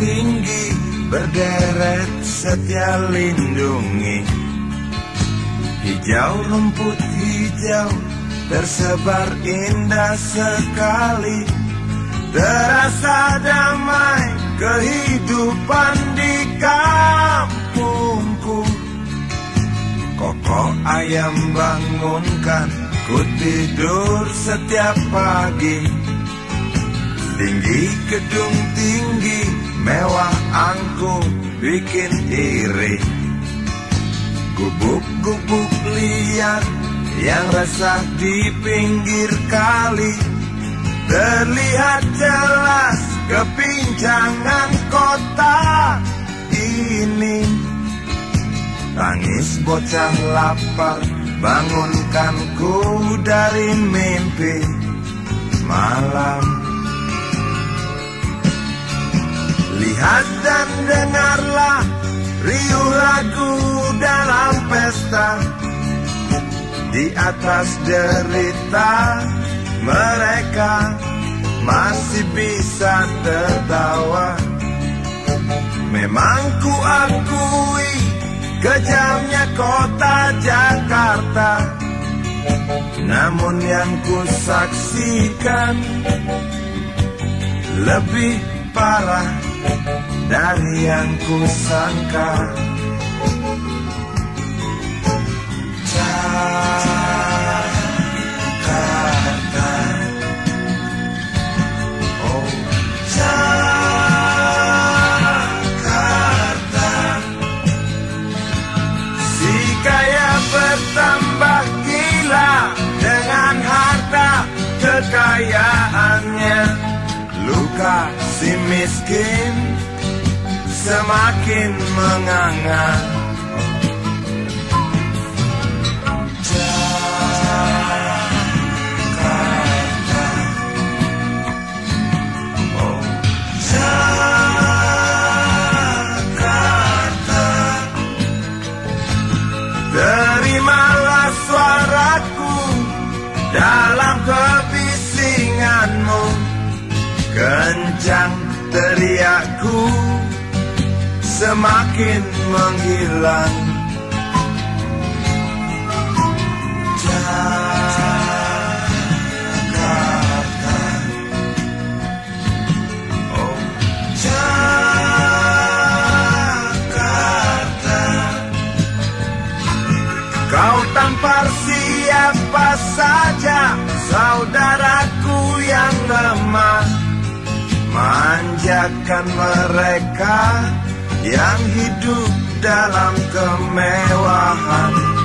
tinggi berderet setia lindungi. Hijau rumput hijau tersebar indah sekali. Terasa damai kehidupan di kampungku. Koko ayam bangunkan ku tidur setiap pagi. Tinggi gedung tinggi bikin iri. Gubuk-gubuk liar yang resah di pinggir kali. Terlihat jelas kepincangan kota ini. Tangis bocah lapar bangunkanku dari mimpi malam. Lihat dan dengarlah riuh lagu dalam pesta. Di atas derita mereka masih bisa tertawa. Memang ku akui kejamnya kota Jakarta. Namun yang ku saksikan lebih parah dari yang ku sangka bertambah gila dengan harta kekayaannya. Luka si miskin semakin menganga. Jakarta Oh Jakarta Terimalah suaraku dalam kebisinganmu. Kencang teriakku semakin menghilang. Jakarta Oh Jakarta Kau tampar siapa saja Saudaraku yang lemah. Manjakan mereka Yang hidup dalam kemewahan